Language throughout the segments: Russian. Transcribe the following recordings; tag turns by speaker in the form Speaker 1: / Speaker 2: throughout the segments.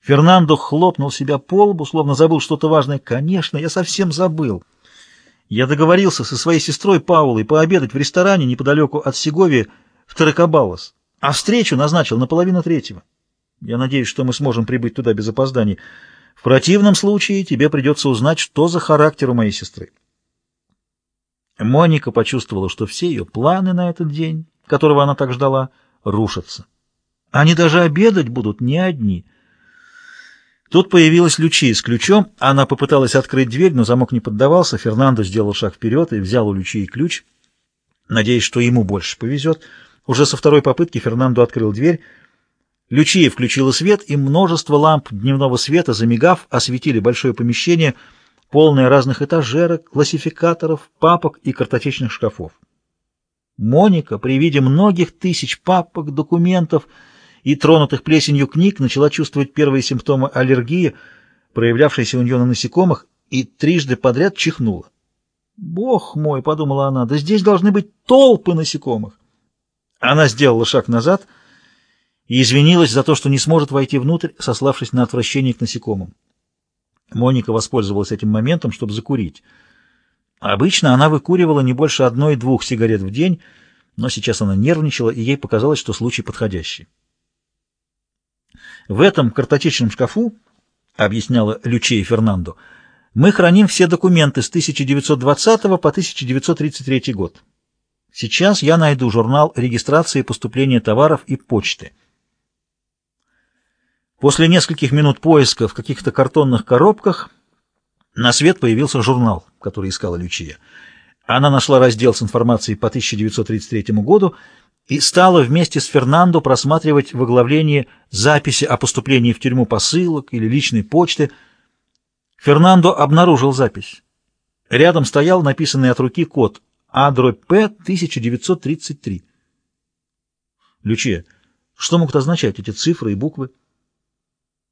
Speaker 1: Фернандо хлопнул себя по лбу, словно забыл что-то важное. «Конечно, я совсем забыл. Я договорился со своей сестрой Паулой пообедать в ресторане неподалеку от Сеговии в Таракабалос, а встречу назначил на половину третьего. Я надеюсь, что мы сможем прибыть туда без опозданий. В противном случае тебе придется узнать, что за характер у моей сестры». Моника почувствовала, что все ее планы на этот день, которого она так ждала, рушатся. Они даже обедать будут не одни — Тут появилась Лючия с ключом. Она попыталась открыть дверь, но замок не поддавался. Фернандо сделал шаг вперед и взял у Лючии ключ, надеясь, что ему больше повезет. Уже со второй попытки Фернандо открыл дверь. Лючия включила свет, и множество ламп дневного света, замигав, осветили большое помещение, полное разных этажерок, классификаторов, папок и картотечных шкафов. Моника при виде многих тысяч папок, документов — и тронутых плесенью книг начала чувствовать первые симптомы аллергии, проявлявшейся у нее на насекомых, и трижды подряд чихнула. «Бог мой!» — подумала она, — «да здесь должны быть толпы насекомых!» Она сделала шаг назад и извинилась за то, что не сможет войти внутрь, сославшись на отвращение к насекомым. Моника воспользовалась этим моментом, чтобы закурить. Обычно она выкуривала не больше одной-двух сигарет в день, но сейчас она нервничала, и ей показалось, что случай подходящий. В этом картотечном шкафу, объясняла Лючея Фернандо, мы храним все документы с 1920 по 1933 год. Сейчас я найду журнал регистрации поступления товаров и почты. После нескольких минут поиска в каких-то картонных коробках на свет появился журнал, который искала Лючия. Она нашла раздел с информацией по 1933 году и стала вместе с Фернандо просматривать в оглавлении записи о поступлении в тюрьму посылок или личной почты. Фернандо обнаружил запись. Рядом стоял написанный от руки код «Адро П. 1933». Лючия, что могут означать эти цифры и буквы?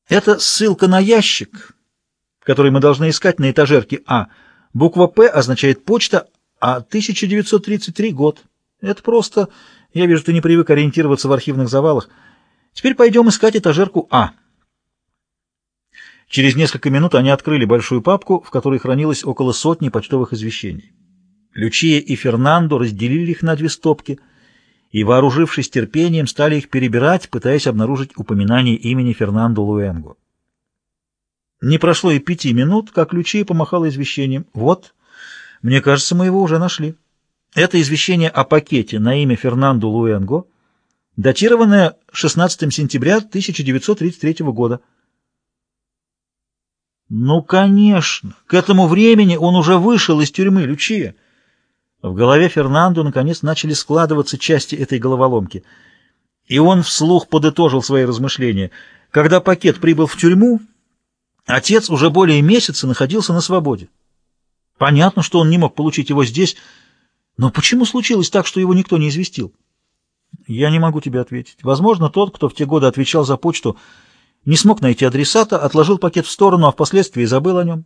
Speaker 1: Это ссылка на ящик, который мы должны искать на этажерке А. Буква «П» означает почта, а 1933 год. Это просто... Я вижу, ты не привык ориентироваться в архивных завалах. Теперь пойдем искать этажерку А. Через несколько минут они открыли большую папку, в которой хранилось около сотни почтовых извещений. Лючия и Фернандо разделили их на две стопки и, вооружившись терпением, стали их перебирать, пытаясь обнаружить упоминание имени Фернандо Луэнго. Не прошло и пяти минут, как Лючия помахала извещением. «Вот, мне кажется, мы его уже нашли». Это извещение о пакете на имя Фернандо Луэнго, датированное 16 сентября 1933 года. Ну, конечно, к этому времени он уже вышел из тюрьмы Лючия. В голове Фернандо наконец начали складываться части этой головоломки. И он вслух подытожил свои размышления. Когда пакет прибыл в тюрьму, отец уже более месяца находился на свободе. Понятно, что он не мог получить его здесь, но почему случилось так, что его никто не известил? Я не могу тебе ответить. Возможно, тот, кто в те годы отвечал за почту, не смог найти адресата, отложил пакет в сторону, а впоследствии забыл о нем.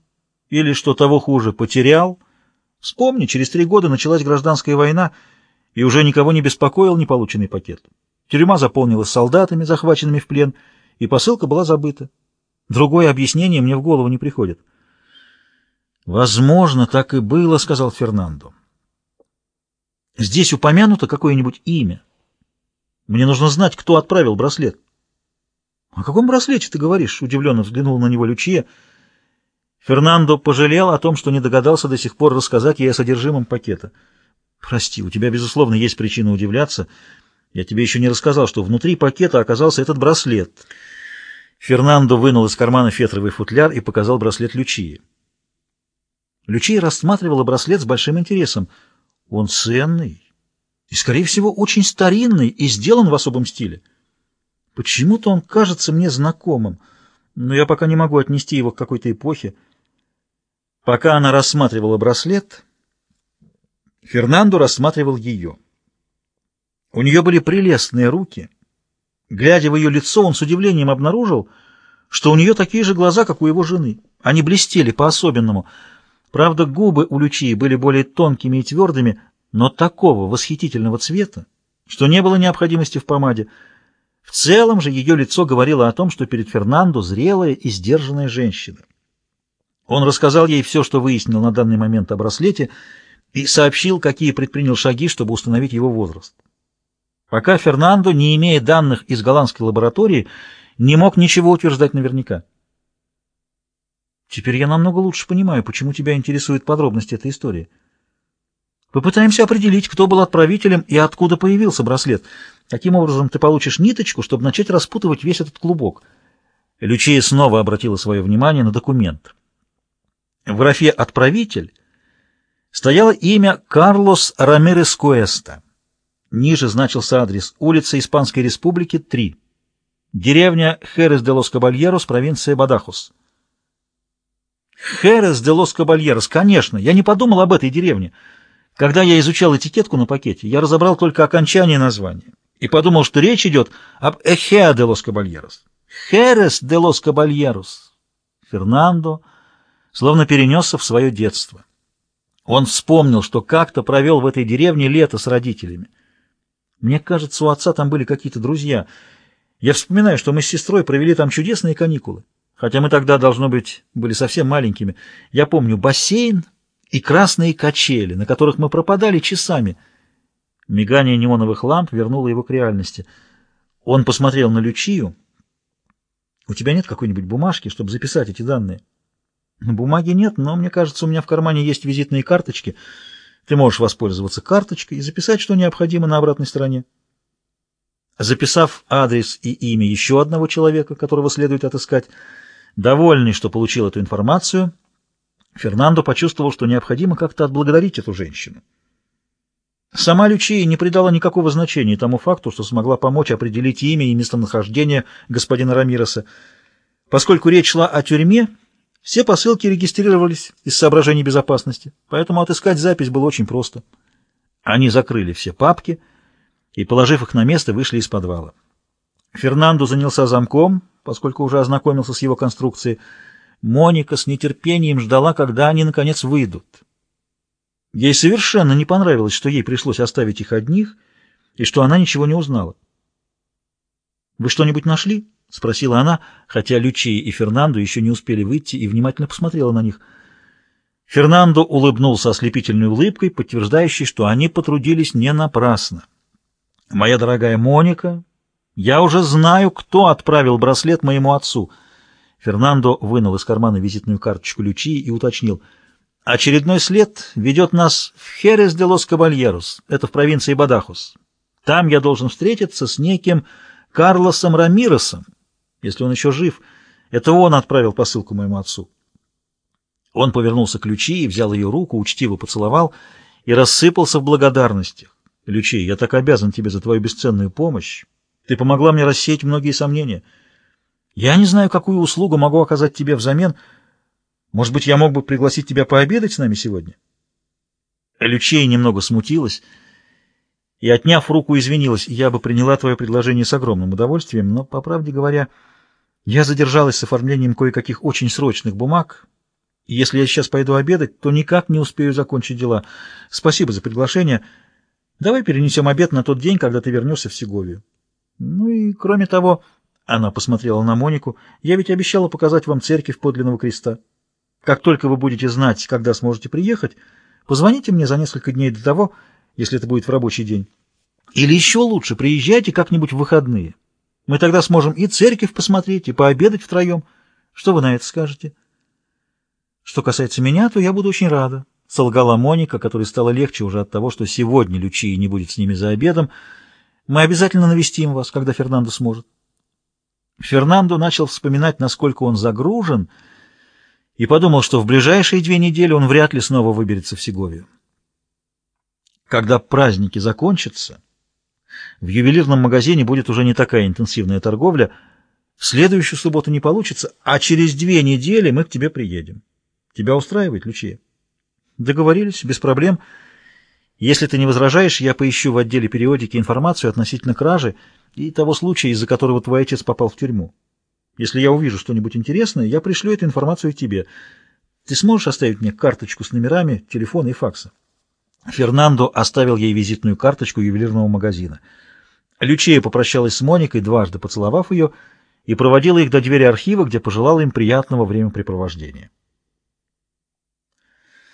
Speaker 1: Или, что того хуже, потерял. Вспомни, через три года началась гражданская война, и уже никого не беспокоил неполученный пакет. Тюрьма заполнилась солдатами, захваченными в плен, и посылка была забыта. Другое объяснение мне в голову не приходит. «Возможно, так и было», — сказал Фернандо. Здесь упомянуто какое-нибудь имя. Мне нужно знать, кто отправил браслет. — О каком браслете ты говоришь? — удивленно взглянул на него Лючия. Фернандо пожалел о том, что не догадался до сих пор рассказать ей о содержимом пакета. — Прости, у тебя, безусловно, есть причина удивляться. Я тебе еще не рассказал, что внутри пакета оказался этот браслет. Фернандо вынул из кармана фетровый футляр и показал браслет Лючии. Лючия рассматривала браслет с большим интересом — он ценный и, скорее всего, очень старинный и сделан в особом стиле. Почему-то он кажется мне знакомым, но я пока не могу отнести его к какой-то эпохе. Пока она рассматривала браслет, Фернандо рассматривал ее. У нее были прелестные руки. Глядя в ее лицо, он с удивлением обнаружил, что у нее такие же глаза, как у его жены. Они блестели по-особенному — Правда, губы у Лючии были более тонкими и твердыми, но такого восхитительного цвета, что не было необходимости в помаде. В целом же ее лицо говорило о том, что перед Фернандо зрелая и сдержанная женщина. Он рассказал ей все, что выяснил на данный момент о браслете, и сообщил, какие предпринял шаги, чтобы установить его возраст. Пока Фернандо, не имея данных из голландской лаборатории, не мог ничего утверждать наверняка. Теперь я намного лучше понимаю, почему тебя интересуют подробности этой истории. Попытаемся определить, кто был отправителем и откуда появился браслет. Таким образом, ты получишь ниточку, чтобы начать распутывать весь этот клубок. Лючия снова обратила свое внимание на документ. В графе «Отправитель» стояло имя Карлос Рамирес Куэста. Ниже значился адрес улица Испанской Республики, 3. Деревня Херес де лос Кабальерос, провинция Бадахус. Херес де лос Кабальерос, конечно, я не подумал об этой деревне. Когда я изучал этикетку на пакете, я разобрал только окончание названия и подумал, что речь идет об Эхеа де лос Кабальерос. Херес де лос Кабальерос. Фернандо словно перенесся в свое детство. Он вспомнил, что как-то провел в этой деревне лето с родителями. Мне кажется, у отца там были какие-то друзья. Я вспоминаю, что мы с сестрой провели там чудесные каникулы. Хотя мы тогда, должно быть, были совсем маленькими. Я помню бассейн и красные качели, на которых мы пропадали часами. Мигание неоновых ламп вернуло его к реальности. Он посмотрел на Лючию. «У тебя нет какой-нибудь бумажки, чтобы записать эти данные?» «Бумаги нет, но мне кажется, у меня в кармане есть визитные карточки». Ты можешь воспользоваться карточкой и записать, что необходимо на обратной стороне. Записав адрес и имя еще одного человека, которого следует отыскать, довольный, что получил эту информацию, Фернандо почувствовал, что необходимо как-то отблагодарить эту женщину. Сама Лючия не придала никакого значения тому факту, что смогла помочь определить имя и местонахождение господина Рамироса. Поскольку речь шла о тюрьме, все посылки регистрировались из соображений безопасности, поэтому отыскать запись было очень просто. Они закрыли все папки и, положив их на место, вышли из подвала. Фернандо занялся замком, поскольку уже ознакомился с его конструкцией. Моника с нетерпением ждала, когда они, наконец, выйдут. Ей совершенно не понравилось, что ей пришлось оставить их одних, и что она ничего не узнала. «Вы что-нибудь нашли?» — спросила она, хотя Лючи и Фернандо еще не успели выйти, и внимательно посмотрела на них. Фернандо улыбнулся ослепительной улыбкой, подтверждающей, что они потрудились не напрасно. «Моя дорогая Моника, я уже знаю, кто отправил браслет моему отцу». Фернандо вынул из кармана визитную карточку Лючи и уточнил. «Очередной след ведет нас в Херес де лос Кабальерос, это в провинции Бадахус. Там я должен встретиться с неким Карлосом Рамиросом, если он еще жив. Это он отправил посылку моему отцу. Он повернулся к Лючи и взял ее руку, учтиво поцеловал и рассыпался в благодарностях. «Лючи, я так обязан тебе за твою бесценную помощь. Ты помогла мне рассеять многие сомнения. Я не знаю, какую услугу могу оказать тебе взамен. Может быть, я мог бы пригласить тебя пообедать с нами сегодня?» Лючей немного смутилась и, отняв руку, извинилась. «Я бы приняла твое предложение с огромным удовольствием, но, по правде говоря...» Я задержалась с оформлением кое-каких очень срочных бумаг, если я сейчас пойду обедать, то никак не успею закончить дела. Спасибо за приглашение. Давай перенесем обед на тот день, когда ты вернешься в Сеговию. Ну и, кроме того, она посмотрела на Монику, я ведь обещала показать вам церковь подлинного креста. Как только вы будете знать, когда сможете приехать, позвоните мне за несколько дней до того, если это будет в рабочий день. Или еще лучше, приезжайте как-нибудь в выходные. Мы тогда сможем и церковь посмотреть, и пообедать втроем. Что вы на это скажете? Что касается меня, то я буду очень рада, — солгала Моника, которой стало легче уже от того, что сегодня Лючии не будет с ними за обедом. Мы обязательно навестим вас, когда Фернандо сможет. Фернандо начал вспоминать, насколько он загружен, и подумал, что в ближайшие две недели он вряд ли снова выберется в Сеговию. Когда праздники закончатся... В ювелирном магазине будет уже не такая интенсивная торговля. В следующую субботу не получится, а через две недели мы к тебе приедем. Тебя устраивает, Лючия? Договорились, без проблем. Если ты не возражаешь, я поищу в отделе периодики информацию относительно кражи и того случая, из-за которого твой отец попал в тюрьму. Если я увижу что-нибудь интересное, я пришлю эту информацию тебе. Ты сможешь оставить мне карточку с номерами, телефона и факса? Фернандо оставил ей визитную карточку ювелирного магазина. Лючия попрощалась с Моникой, дважды поцеловав ее, и проводила их до двери архива, где пожелала им приятного времяпрепровождения.